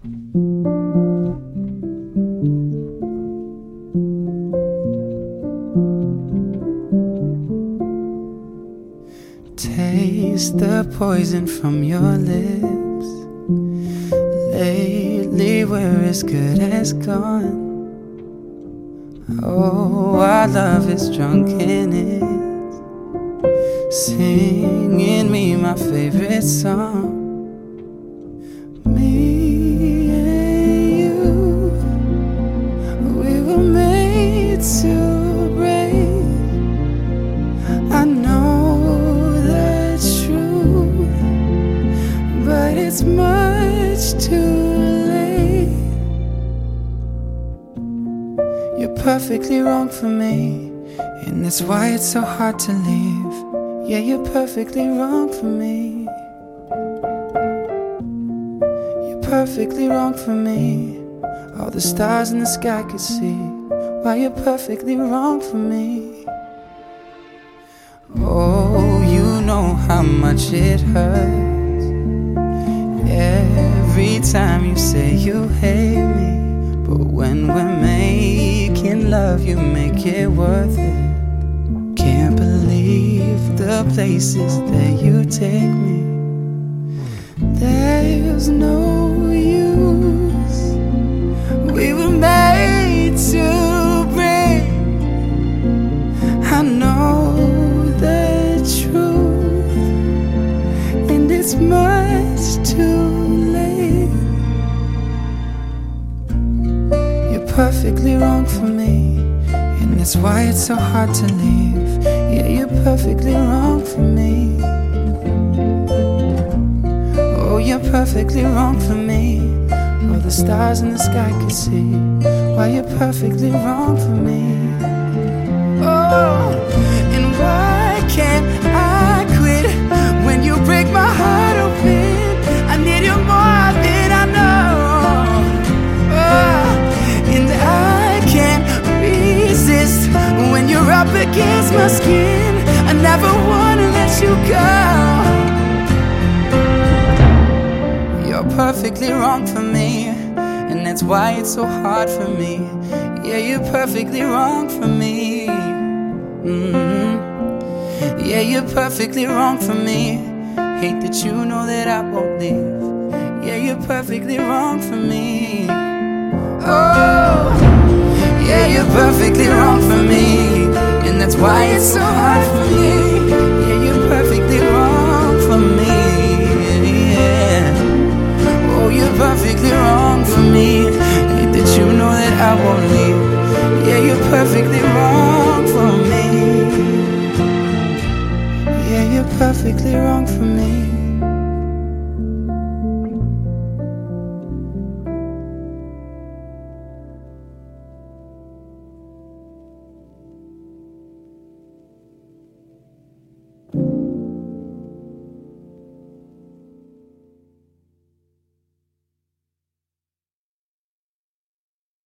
Taste the poison from your lips. Lately, we're as good as gone. Oh, our love is drunk in it. Singing me my favorite song. It's much too late. You're perfectly wrong for me, and that's why it's so hard to leave. Yeah, you're perfectly wrong for me. You're perfectly wrong for me. All the stars in the sky could see why you're perfectly wrong for me. Oh, you know how much it hurts. Every time you say you hate me, but when we're making love, you make it worth it. Can't believe the places that you take me. There's no it's much too late. You're perfectly wrong for me, and that's why it's so hard to leave. Yeah, you're perfectly wrong for me. Oh, you're perfectly wrong for me. All the stars in the sky could see why you're perfectly wrong for me. Against my skin. I never wanna let you go. You're perfectly wrong for me, and that's why it's so hard for me. Yeah, you're perfectly wrong for me. Mhm. Yeah, you're perfectly wrong for me. Hate that you know that I won't leave. Yeah, you're perfectly wrong for me. Oh, yeah, you're perfectly wrong for me. Why it's so hard for me. Yeah, you're perfectly wrong for me. Yeah. Oh, you're perfectly wrong for me. That you know that I won't leave. Yeah, you're perfectly wrong for me. Yeah, you're perfectly wrong for me.